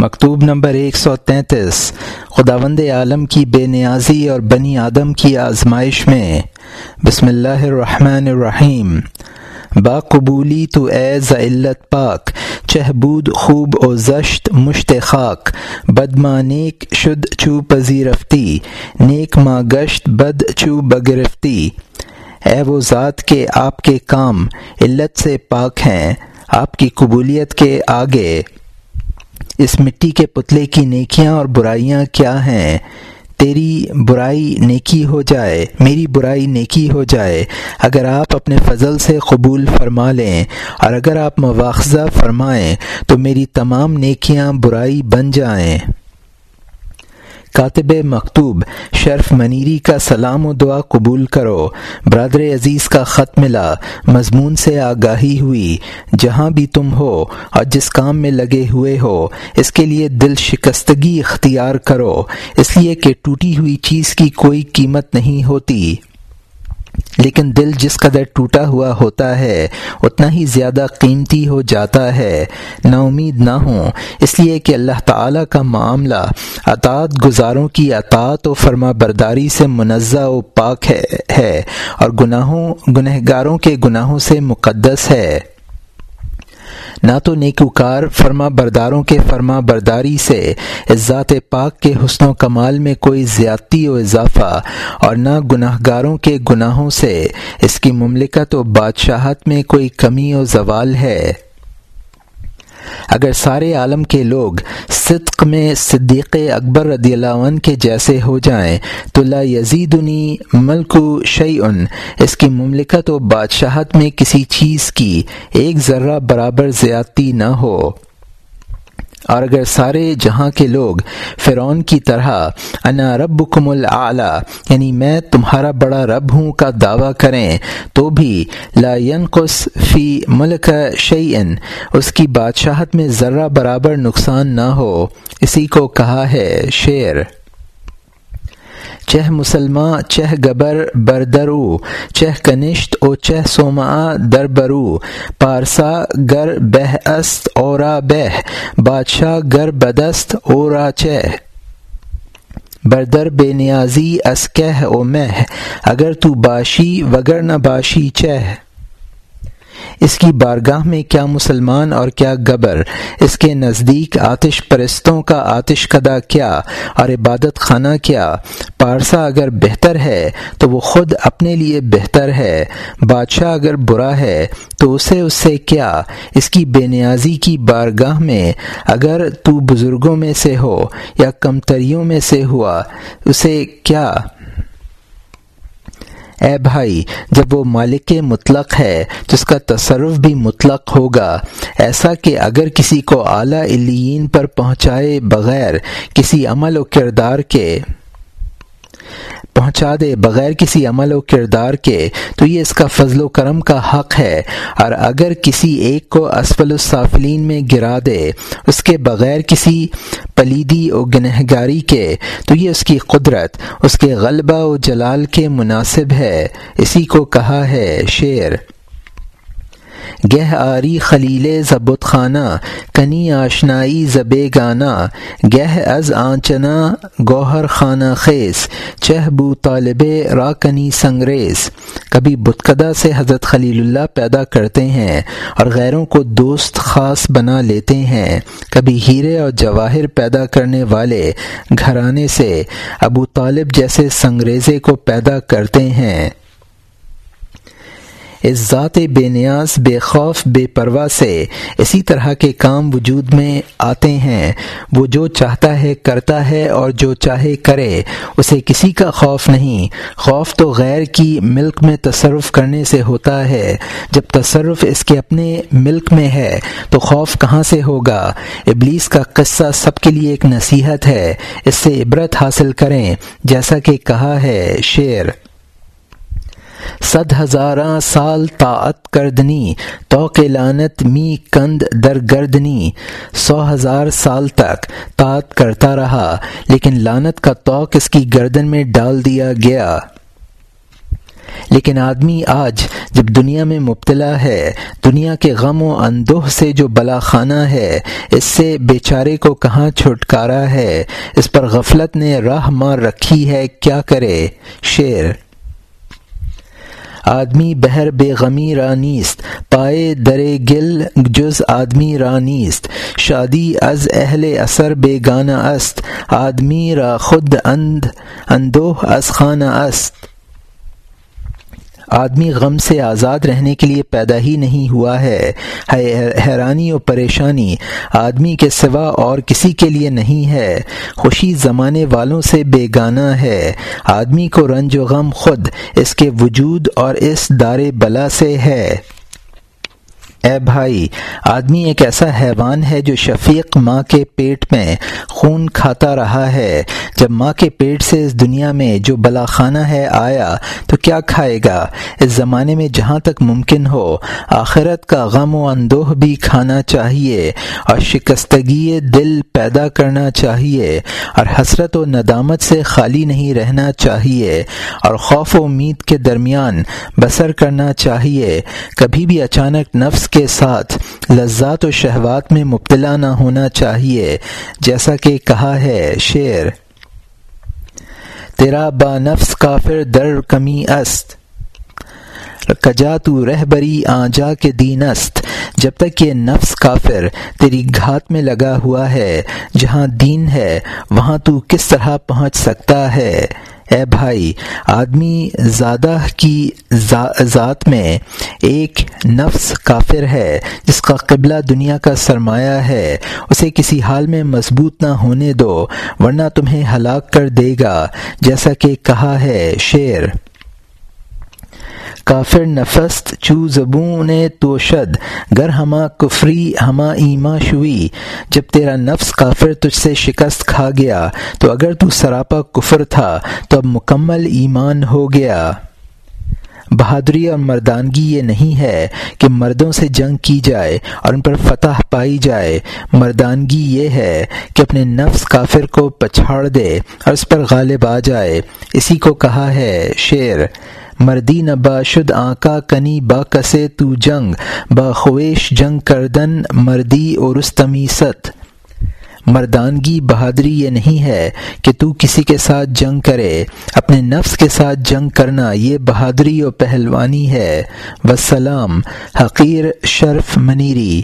مکتوب نمبر ایک سو تینتیس، خداوند عالم کی بے نیازی اور بنی آدم کی آزمائش میں۔ بسم اللہ الرحمن الرحیم۔ با قبولی تو اے ذلت پاک، چہبود، خوب و زشت، مشت خاک۔ بدما نیک شد، چو، پذیرفتی۔ نیک ما گشت، بد، چو، بگرفتی۔ اے وہ ذات کے آپ کے کام، علت سے پاک ہیں۔ آپ کی قبولیت کے آگے۔ اس مٹی کے پتلے کی نیکیاں اور برائیاں کیا ہیں؟ تیری برائی نیکی ہو جائے، میری برائی نیکی ہو جائے۔ اگر آپ اپنے فضل سے قبول فرما لیں اور اگر آپ مواخذہ فرمائیں تو میری تمام نیکیاں برائی بن جائیں۔ کاتب مکتوب شرف منیری کا سلام و دعا قبول کرو۔ برادر عزیز کا خط ملا، مضمون سے آگاہی ہوئی۔ جہاں بھی تم ہو اور جس کام میں لگے ہوئے ہو، اس کے لیے دل شکستگی اختیار کرو۔ اس لیے کہ ٹوٹی ہوئی چیز کی کوئی قیمت نہیں ہوتی۔ لیکن دل جس قدر ٹوٹا ہوا ہوتا ہے، اتنا ہی زیادہ قیمتی ہو جاتا ہے۔ نا امید نہ ہوں۔ اس لیے کہ اللہ تعالیٰ کا معاملہ اطاعت گزاروں کی اطاعت و فرما برداری سے منزہ و پاک ہے اور گناہوں، گنہگاروں کے گناہوں سے مقدس ہے۔ نہ تو نیکوکار فرما برداروں کے فرما برداری سے ذات پاک کے حسن و کمال میں کوئی زیادتی و اضافہ اور نہ گناہ گاروں کے گناہوں سے اس کی مملکت و بادشاہت میں کوئی کمی و زوال ہے۔ اگر سارے عالم کے لوگ صدق میں صدیق اکبر رضی اللہ عنہ کے جیسے ہو جائیں، تو لا یزیدنی ملک و شعیع اس کی مملکت و بادشاہت میں کسی چیز کی ایک ذرہ برابر زیادتی نہ ہو۔ اور اگر سارے جہاں کے لوگ فرعون کی طرح انا رب کم یعنی میں تمہارا بڑا رب ہوں کا دعویٰ کریں، تو بھی لا ينقص فی ملک شعین اس کی بادشاہت میں ذرہ برابر نقصان نہ ہو، اسی کو کہا ہے شعر۔ چہ مسلماں چہ گبر بردرو، چہ کنشت او چہ سوما دربرو، پارسا گر بہ است اورا بہ، بادشاہ گر بدست اورا چہ۔ بردر بے نیازی اسکہ او مہ، اگر تو باشی وگر نہ باشی چہ۔ اس کی بارگاہ میں کیا مسلمان اور کیا گبر؟ اس کے نزدیک آتش پرستوں کا آتش کدا کیا اور عبادت خانہ کیا؟ پارسا اگر بہتر ہے تو وہ خود اپنے لیے بہتر ہے، بادشاہ اگر برا ہے تو اسے اس سے کیا؟ اس کی بے نیازی کی بارگاہ میں اگر تو بزرگوں میں سے ہو یا کمتریوں میں سے ہوا، اسے کیا؟ اے بھائی، جب وہ مالک مطلق ہے، جس کا تصرف بھی مطلق ہوگا، ایسا کہ اگر کسی کو اعلیٰ الین پر پہنچائے بغیر کسی عمل و کردار کے پہنچا دے بغیر کسی عمل و کردار کے، تو یہ اس کا فضل و کرم کا حق ہے۔ اور اگر کسی ایک کو اسفل الصافلین میں گرا دے، اس کے بغیر کسی پلیدی و گنہگاری کے، تو یہ اس کی قدرت، اس کے غلبہ و جلال کے مناسب ہے۔ اسی کو کہا ہے شعر۔ گہ آری خلیل ضبط خانہ، کنی آشنائی زب گانا۔ گہ از آنچنا گوہر خانہ خیز چہ بو طالب را کنی سنگریز کبھی بتکدہ سے حضرت خلیل اللہ پیدا کرتے ہیں اور غیروں کو دوست خاص بنا لیتے ہیں۔ کبھی ہیرے اور جواہر پیدا کرنے والے گھرانے سے ابو طالب جیسے سنگریزے کو پیدا کرتے ہیں۔ اس ذات بے نیاز، بے خوف، بے پرواہ سے اسی طرح کے کام وجود میں آتے ہیں۔ وہ جو چاہتا ہے کرتا ہے اور جو چاہے کرے، اسے کسی کا خوف نہیں۔ خوف تو غیر کی ملک میں تصرف کرنے سے ہوتا ہے۔ جب تصرف اس کے اپنے ملک میں ہے، تو خوف کہاں سے ہوگا؟ ابلیس کا قصہ سب کے لیے ایک نصیحت ہے۔ اس سے عبرت حاصل کریں۔ جیسا کہ کہا ہے شعر۔ صد ہزاراں سال طاعت کردنی تو لانت می کند در گردنی۔ سو ہزار سال تک طاعت کرتا رہا، لیکن لانت کا توق اس کی گردن میں ڈال دیا گیا۔ لیکن آدمی آج جب دنیا میں مبتلا ہے، دنیا کے غم و اندوہ سے جو بلا خانہ ہے، اس سے بیچارے کو کہاں چھٹکارا ہے؟ اس پر غفلت نے راہ مار رکھی ہے، کیا کرے؟ شعر۔ آدمی بہر بے غمی رانیست پائے در گل جز آدمی رانیست شادی از اہل اثر بے است، آدمی را خود اند، اندوہ از خانہ است۔ آدمی غم سے آزاد رہنے کے لیے پیدا ہی نہیں ہوا ہے۔ حیرانی و پریشانی۔ آدمی کے سوا اور کسی کے لیے نہیں ہے۔ خوشی زمانے والوں سے بیگانہ ہے۔ آدمی کو رنج و غم خود اس کے وجود اور اس دار بلا سے ہے۔ اے بھائی، آدمی ایک ایسا حیوان ہے جو شفیق ماں کے پیٹ میں خون کھاتا رہا ہے۔ جب ماں کے پیٹ سے اس دنیا میں جو بلا خانہ ہے آیا، تو کیا کھائے گا؟ اس زمانے میں جہاں تک ممکن ہو، آخرت کا غم و اندوہ بھی کھانا چاہیے اور شکستگی دل پیدا کرنا چاہیے اور حسرت و ندامت سے خالی نہیں رہنا چاہیے اور خوف و امید کے درمیان بسر کرنا چاہیے۔ کبھی بھی اچانک نفس کے ساتھ لذات و شہوات میں مبتلا نہ ہونا چاہیے۔ جیسا کہ کہا ہے شعر، تیرا با نفس کافر در کمی است، کجا تو رہ بری آ جا کے دین است۔ جب تک یہ نفس کافر تیری گھات میں لگا ہوا ہے، جہاں دین ہے، وہاں تو کس طرح پہنچ سکتا ہے؟ اے بھائی، آدمی زیادہ کی ذات میں ایک نفس کافر ہے، جس کا قبلہ دنیا کا سرمایہ ہے، اسے کسی حال میں مضبوط نہ ہونے دو، ورنہ تمہیں ہلاک کر دے گا، جیسا کہ کہا ہے شعر۔ کافر نفست چو زبون توشد، گر ہما کفری، ہما ایما شوئی جب تیرا نفس کافر تجھ سے شکست کھا گیا، تو اگر تو سراپا کفر تھا، تو اب مکمل ایمان ہو گیا۔ بہادری اور مردانگی یہ نہیں ہے کہ مردوں سے جنگ کی جائے اور ان پر فتح پائی جائے۔ مردانگی یہ ہے کہ اپنے نفس کافر کو پچھاڑ دے اور اس پر غالب آ جائے۔ اسی کو کہا ہے شعر مردی نہ با شد آکا کنی با کسے تو جنگ، با خویش جنگ کردن مردی اور رستمی ست مردانگی بہادری یہ نہیں ہے کہ تو کسی کے ساتھ جنگ کرے، اپنے نفس کے ساتھ جنگ کرنا یہ بہادری و پہلوانی ہے۔ وسلام حقیر شرف منیری۔